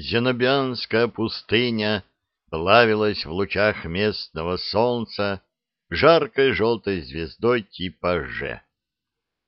Зенобианская пустыня плавилась в лучах местного солнца жаркой желтой звездой типа Ж.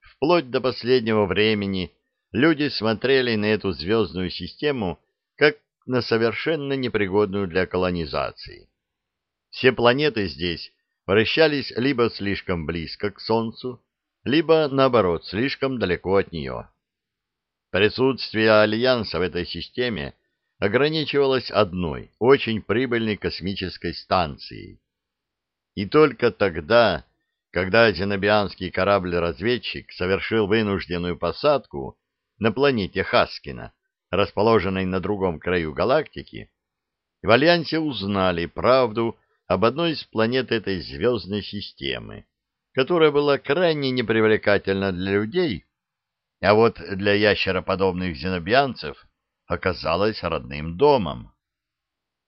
Вплоть до последнего времени люди смотрели на эту звездную систему как на совершенно непригодную для колонизации. Все планеты здесь вращались либо слишком близко к Солнцу, либо, наоборот, слишком далеко от нее. Присутствие Альянса в этой системе ограничивалось одной, очень прибыльной космической станцией. И только тогда, когда зенобианский корабль-разведчик совершил вынужденную посадку на планете Хаскина, расположенной на другом краю галактики, в Альянсе узнали правду об одной из планет этой звездной системы, которая была крайне непривлекательна для людей, а вот для ящероподобных зенобианцев оказалась родным домом.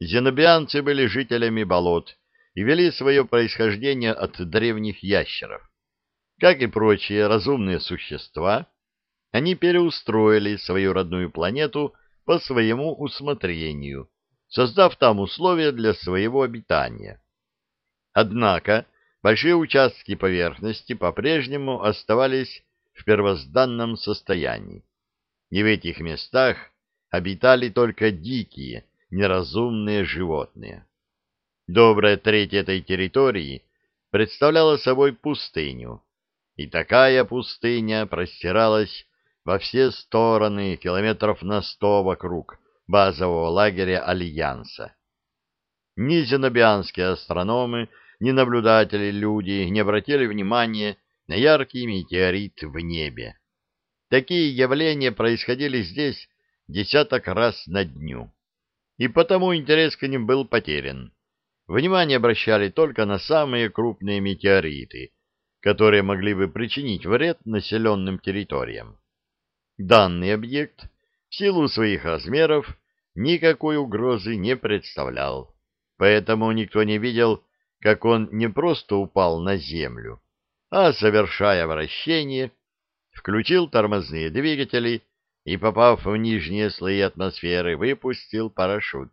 Зенобианцы были жителями болот и вели свое происхождение от древних ящеров. Как и прочие разумные существа, они переустроили свою родную планету по своему усмотрению, создав там условия для своего обитания. Однако большие участки поверхности по-прежнему оставались в первозданном состоянии, и в этих местах обитали только дикие, неразумные животные. Добрая треть этой территории представляла собой пустыню, и такая пустыня простиралась во все стороны километров на сто вокруг базового лагеря Альянса. Ни зенобианские астрономы, ни наблюдатели-люди не обратили внимания на яркий метеорит в небе. Такие явления происходили здесь десяток раз на дню, и потому интерес к ним был потерян. Внимание обращали только на самые крупные метеориты, которые могли бы причинить вред населенным территориям. Данный объект в силу своих размеров никакой угрозы не представлял, поэтому никто не видел, как он не просто упал на землю, а, совершая вращение, включил тормозные двигатели и, попав в нижние слои атмосферы, выпустил парашют.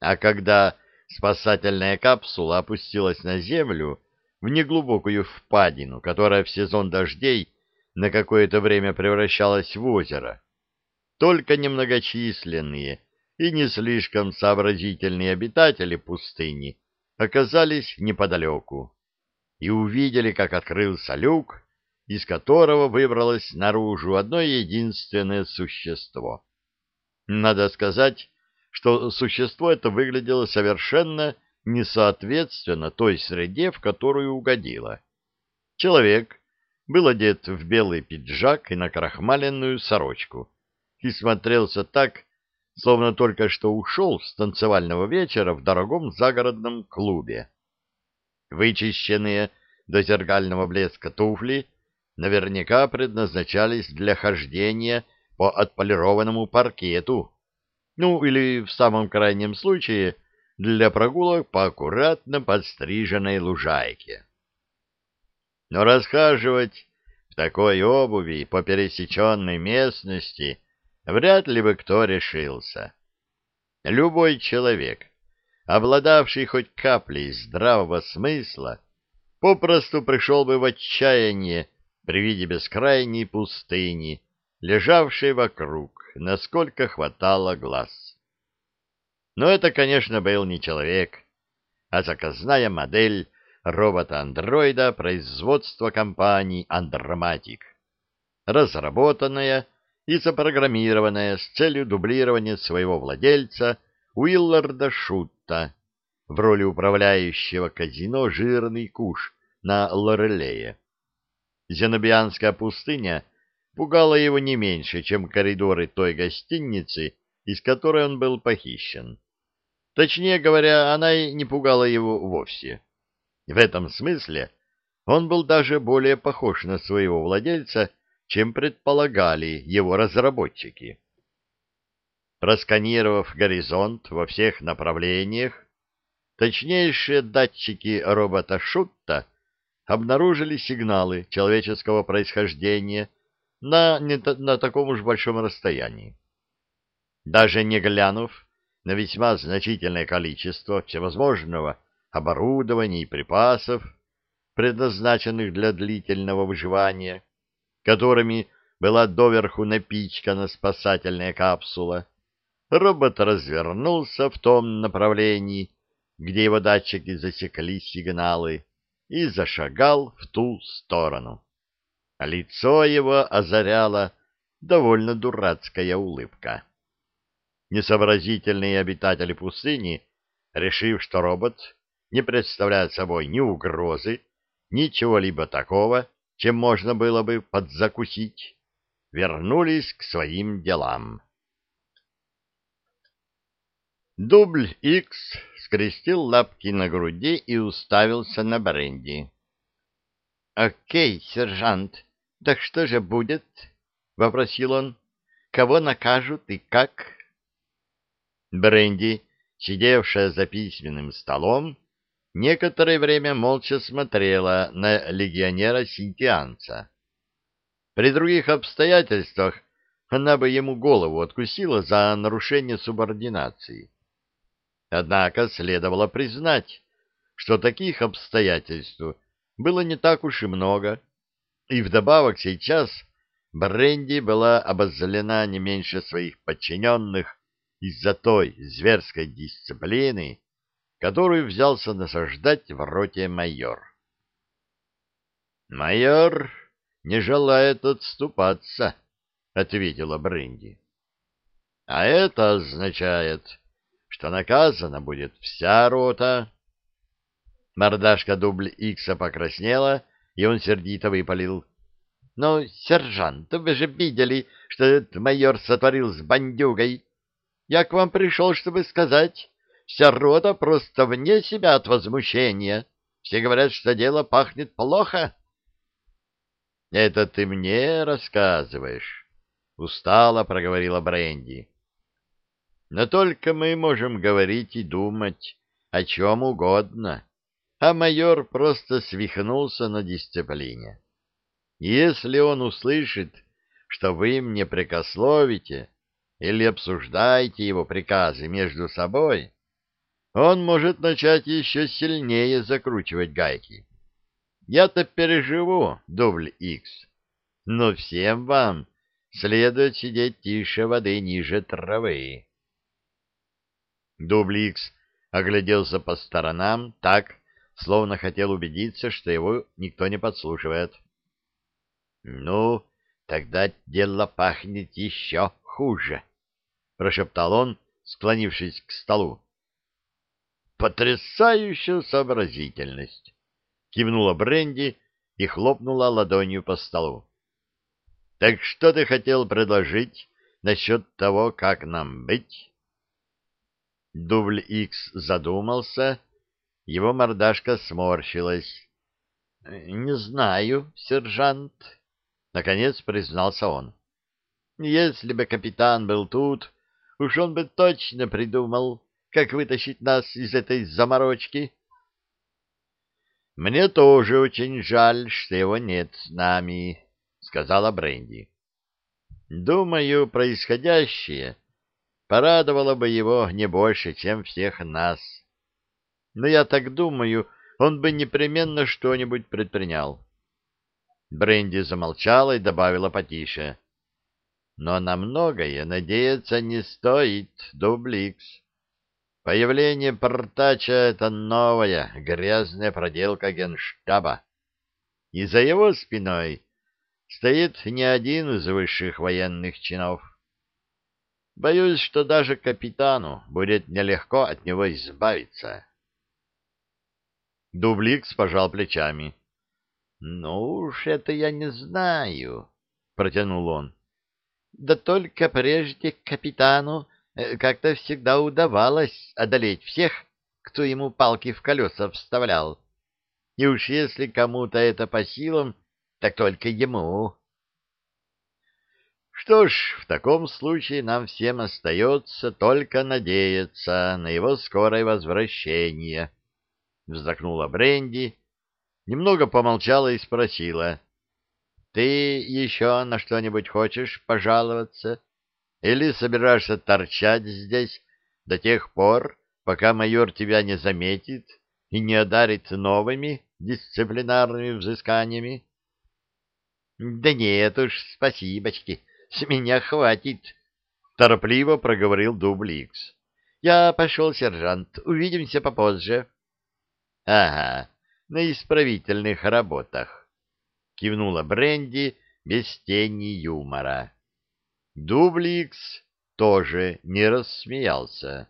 А когда спасательная капсула опустилась на землю в неглубокую впадину, которая в сезон дождей на какое-то время превращалась в озеро, только немногочисленные и не слишком сообразительные обитатели пустыни оказались неподалеку и увидели, как открылся люк, из которого выбралось наружу одно единственное существо. Надо сказать, что существо это выглядело совершенно несоответственно той среде, в которую угодило. Человек был одет в белый пиджак и накрахмаленную сорочку и смотрелся так, словно только что ушел с танцевального вечера в дорогом загородном клубе. Вычищенные до зеркального блеска туфли наверняка предназначались для хождения по отполированному паркету, ну или в самом крайнем случае для прогулок по аккуратно подстриженной лужайке. Но расхаживать в такой обуви по пересеченной местности вряд ли бы кто решился. Любой человек, обладавший хоть каплей здравого смысла, попросту пришел бы в отчаяние при виде бескрайней пустыни, лежавшей вокруг, насколько хватало глаз. Но это, конечно, был не человек, а заказная модель робота-андроида производства компании «Андроматик», разработанная и запрограммированная с целью дублирования своего владельца Уилларда Шутта в роли управляющего казино «Жирный куш» на Лорелее. Зенобианская пустыня пугала его не меньше, чем коридоры той гостиницы, из которой он был похищен. Точнее говоря, она и не пугала его вовсе. В этом смысле он был даже более похож на своего владельца, чем предполагали его разработчики. Просканировав горизонт во всех направлениях, точнейшие датчики робота Шутта обнаружили сигналы человеческого происхождения на, не на таком уж большом расстоянии. Даже не глянув на весьма значительное количество всевозможного оборудования и припасов, предназначенных для длительного выживания, которыми была доверху напичкана спасательная капсула, робот развернулся в том направлении, где его датчики засекли сигналы, и зашагал в ту сторону. Лицо его озаряла довольно дурацкая улыбка. Несообразительные обитатели пустыни, решив, что робот не представляет собой ни угрозы, ни чего-либо такого, чем можно было бы подзакусить, вернулись к своим делам. Дубль Икс скрестил лапки на груди и уставился на бренди. — Окей, сержант, так что же будет? — вопросил он. — Кого накажут и как? Бренди, сидевшая за письменным столом, некоторое время молча смотрела на легионера-синтианца. При других обстоятельствах она бы ему голову откусила за нарушение субординации. Однако следовало признать, что таких обстоятельств было не так уж и много, и вдобавок сейчас Бренди была обозлена не меньше своих подчиненных из-за той зверской дисциплины, которую взялся насаждать в роте майор. «Майор не желает отступаться», — ответила Бренди. «А это означает, что наказана будет вся рота. Мордашка дубль Икса покраснела, и он сердито выпалил. — Ну, сержант, вы же видели, что этот майор сотворил с бандюгой. Я к вам пришел, чтобы сказать, вся рота просто вне себя от возмущения. Все говорят, что дело пахнет плохо. — Это ты мне рассказываешь, — устало проговорила Бренди. Но только мы можем говорить и думать о чем угодно, а майор просто свихнулся на дисциплине. Если он услышит, что вы мне прикословите или обсуждаете его приказы между собой, он может начать еще сильнее закручивать гайки. Я-то переживу дубль Икс, но всем вам следует сидеть тише воды ниже травы. Дубликс огляделся по сторонам так, словно хотел убедиться, что его никто не подслушивает. — Ну, тогда дело пахнет еще хуже, — прошептал он, склонившись к столу. — Потрясающая сообразительность! — кивнула Бренди и хлопнула ладонью по столу. — Так что ты хотел предложить насчет того, как нам быть? Дубль Икс задумался, его мордашка сморщилась. — Не знаю, сержант, — наконец признался он. — Если бы капитан был тут, уж он бы точно придумал, как вытащить нас из этой заморочки. — Мне тоже очень жаль, что его нет с нами, — сказала Бренди. — Думаю, происходящее порадовало бы его не больше, чем всех нас. Но я так думаю, он бы непременно что-нибудь предпринял. Бренди замолчала и добавила потише. Но на многое надеяться не стоит, Дубликс. Появление Портача — это новая грязная проделка генштаба. И за его спиной стоит не один из высших военных чинов. Боюсь, что даже капитану будет нелегко от него избавиться. Дубликс пожал плечами. — Ну уж это я не знаю, — протянул он. — Да только прежде капитану э, как-то всегда удавалось одолеть всех, кто ему палки в колеса вставлял. И уж если кому-то это по силам, так только ему. Что ж, в таком случае нам всем остается только надеяться на его скорое возвращение. Вздохнула Бренди, немного помолчала и спросила. — Ты еще на что-нибудь хочешь пожаловаться? Или собираешься торчать здесь до тех пор, пока майор тебя не заметит и не одарит новыми дисциплинарными взысканиями? — Да нет уж, спасибочки, с меня хватит, — торопливо проговорил Дубликс. — Я пошел, сержант, увидимся попозже. — Ага, на исправительных работах, — кивнула Бренди без тени юмора. Дубликс тоже не рассмеялся.